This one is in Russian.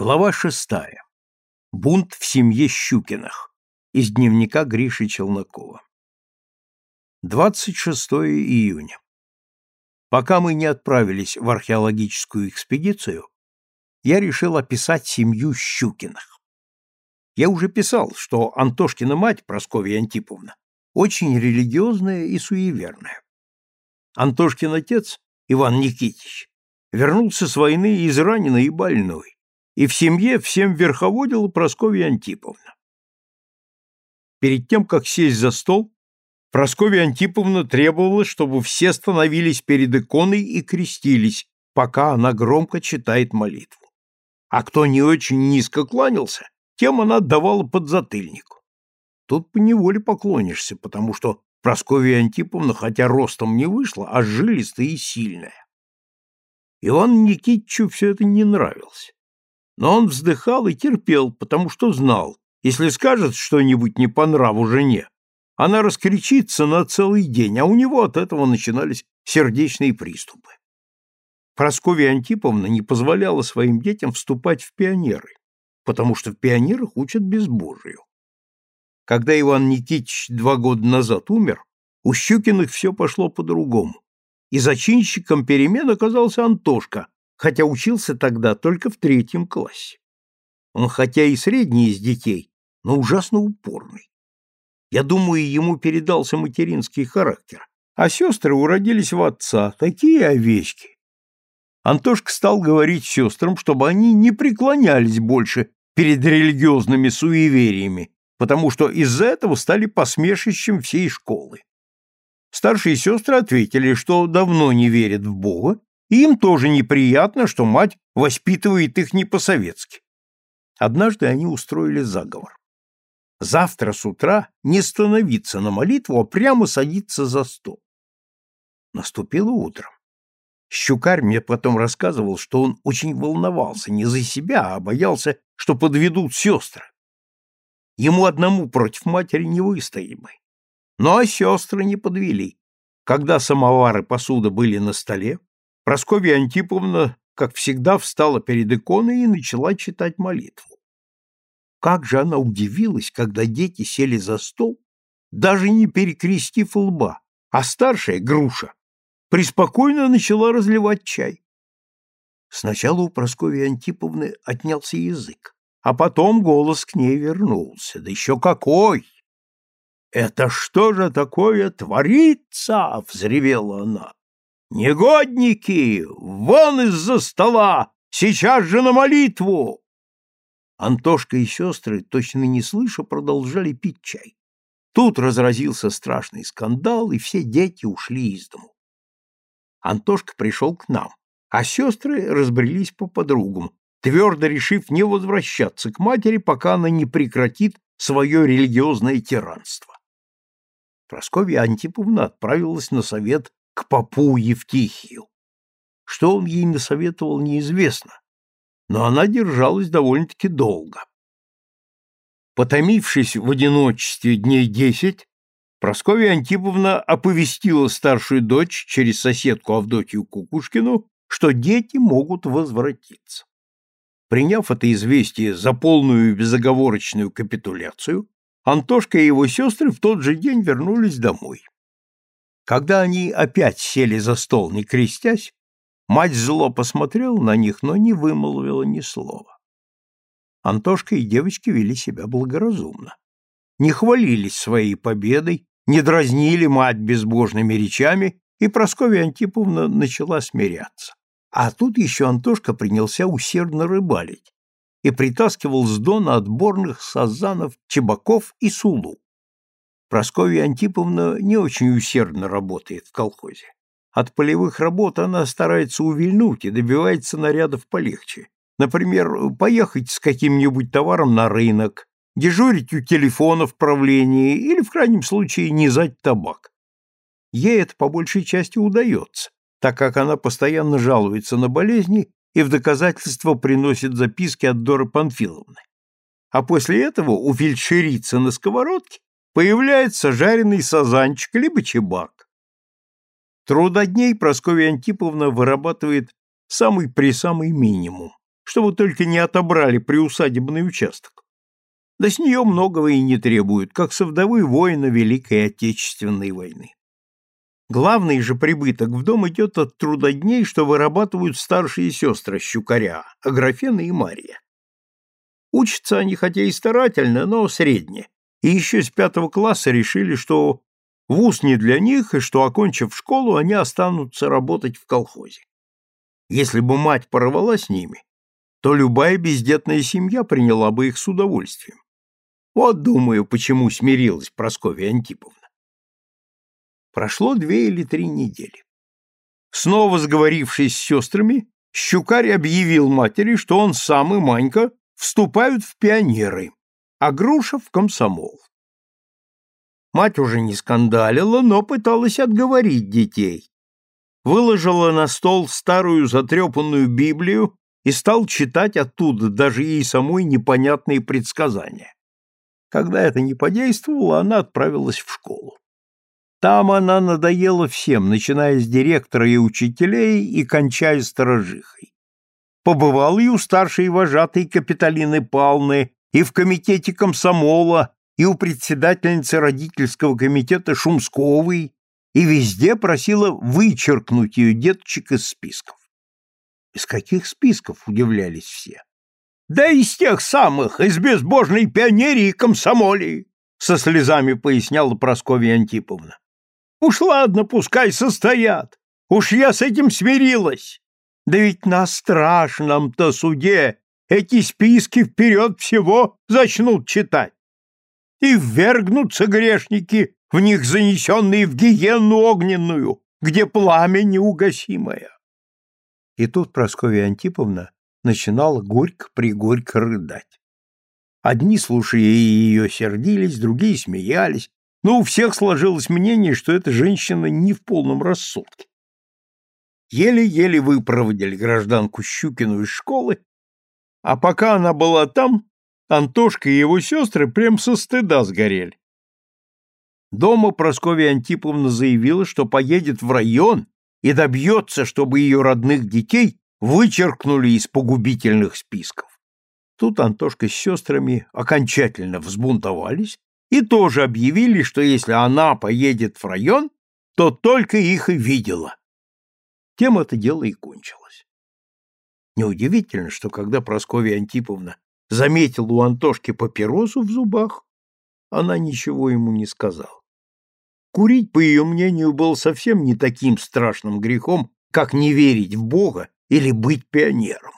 Глава шестая. Бунт в семье Щукиных. Из дневника Гриши Челнокова. 26 июня. Пока мы не отправились в археологическую экспедицию, я решил описать семью Щукиных. Я уже писал, что Антошкина мать, Прасковья Антиповна, очень религиозная и суеверная. Антошкин отец, Иван Никитич, вернулся с войны израненный и больной и в семье всем верховодила Прасковья Антиповна. Перед тем, как сесть за стол, Прасковья Антиповна требовала, чтобы все становились перед иконой и крестились, пока она громко читает молитву. А кто не очень низко кланялся, тем она отдавала подзатыльнику. Тут поневоле поклонишься, потому что Прасковья Антиповна, хотя ростом не вышла, а жилистая и сильная. Ивану Никитичу все это не нравилось. Но он вздыхал и терпел, потому что знал, если скажет что-нибудь не по нраву жене, она раскричится на целый день, а у него от этого начинались сердечные приступы. Прасковья Антиповна не позволяла своим детям вступать в пионеры, потому что в пионерах учат безбожию. Когда Иван Никитич два года назад умер, у Щукиных все пошло по-другому, и зачинщиком перемен оказался Антошка, хотя учился тогда только в третьем классе. Он хотя и средний из детей, но ужасно упорный. Я думаю, ему передался материнский характер, а сестры уродились в отца, такие овечки. Антошка стал говорить сестрам, чтобы они не преклонялись больше перед религиозными суевериями, потому что из-за этого стали посмешищем всей школы. Старшие сестры ответили, что давно не верят в Бога и им тоже неприятно, что мать воспитывает их не по-советски. Однажды они устроили заговор. Завтра с утра не становиться на молитву, а прямо садиться за стол. Наступило утро. Щукарь мне потом рассказывал, что он очень волновался не за себя, а боялся, что подведут сестры. Ему одному против матери не выстоять бы. Но а сестры не подвели. Когда самовары посуда были на столе, Прасковья Антиповна, как всегда, встала перед иконой и начала читать молитву. Как же она удивилась, когда дети сели за стол, даже не перекрестив лба, а старшая, Груша, преспокойно начала разливать чай. Сначала у Прасковьи Антиповны отнялся язык, а потом голос к ней вернулся. Да еще какой! «Это что же такое творится?» — взревела она. «Негодники! Вон из-за стола! Сейчас же на молитву!» Антошка и сестры, точно не слыша, продолжали пить чай. Тут разразился страшный скандал, и все дети ушли из дому. Антошка пришел к нам, а сестры разбрелись по подругам, твердо решив не возвращаться к матери, пока она не прекратит свое религиозное тиранство. Прасковья Антиповна отправилась на совет к попу Евтихию. Что он ей насоветовал, неизвестно, но она держалась довольно-таки долго. Потомившись в одиночестве дней десять, Прасковья Антиповна оповестила старшую дочь через соседку Авдотью Кукушкину, что дети могут возвратиться. Приняв это известие за полную безоговорочную капитуляцию, Антошка и его сестры в тот же день вернулись домой. Когда они опять сели за стол, не крестясь, мать зло посмотрела на них, но не вымолвила ни слова. Антошка и девочки вели себя благоразумно. Не хвалились своей победой, не дразнили мать безбожными речами, и Прасковья Антиповна начала смиряться. А тут еще Антошка принялся усердно рыбалить и притаскивал с дона отборных сазанов, чебаков и сулу. Прасковья Антиповна не очень усердно работает в колхозе. От полевых работ она старается увильнуть и добивается нарядов полегче. Например, поехать с каким-нибудь товаром на рынок, дежурить у телефона в правлении или, в крайнем случае, низать табак. Ей это по большей части удается, так как она постоянно жалуется на болезни и в доказательство приносит записки от Доры Панфиловны. А после этого у фельдшерицы на сковородке появляется жареный сазанчик либо чебак. Трудодней Прасковья Антиповна вырабатывает самый-пресамый минимум, чтобы только не отобрали приусадебный участок. Да с нее многого и не требуют, как со вдовы воина Великой Отечественной войны. Главный же прибыток в дом идет от трудодней, что вырабатывают старшие сестры Щукаря, Аграфена и Мария. Учатся они хотя и старательно, но средне, и еще с пятого класса решили, что вуз не для них, и что, окончив школу, они останутся работать в колхозе. Если бы мать порвала с ними, то любая бездетная семья приняла бы их с удовольствием. Вот, думаю, почему смирилась Прасковья Антиповна. Прошло две или три недели. Снова сговорившись с сестрами, Щукарь объявил матери, что он сам и Манька вступают в пионеры, а в комсомол. Мать уже не скандалила, но пыталась отговорить детей. Выложила на стол старую затрепанную Библию и стал читать оттуда даже ей самой непонятные предсказания. Когда это не подействовало, она отправилась в школу. Там она надоела всем, начиная с директора и учителей и кончая сторожихой. Побывал и у старшей вожатой Капитолины Палны, и в комитете комсомола, и у председательницы родительского комитета Шумсковой, и везде просила вычеркнуть ее деточек из списков. Из каких списков, удивлялись все. Да из тех самых, из безбожной пионерии и комсомолии, со слезами поясняла Прасковья Антиповна. Уж ладно, пускай состоят. Уж я с этим смирилась. Да ведь на страшном-то суде эти списки вперед всего начнут читать. И ввергнутся грешники, в них занесенные в гиенну огненную, где пламя неугасимое. И тут Прасковья Антиповна начинала горько-пригорько рыдать. Одни, слушая ее, сердились, другие смеялись, но у всех сложилось мнение, что эта женщина не в полном рассудке. Еле-еле выпроводили гражданку Щукину из школы, а пока она была там, Антошка и его сестры прям со стыда сгорели. Дома Прасковья Антиповна заявила, что поедет в район и добьется, чтобы ее родных детей вычеркнули из погубительных списков. Тут Антошка с сестрами окончательно взбунтовались и тоже объявили, что если она поедет в район, то только их и видела. Тем это дело и кончилось. Неудивительно, что когда Прасковья Антиповна заметила у Антошки папиросу в зубах, она ничего ему не сказала. Курить, по ее мнению, было совсем не таким страшным грехом, как не верить в Бога или быть пионером.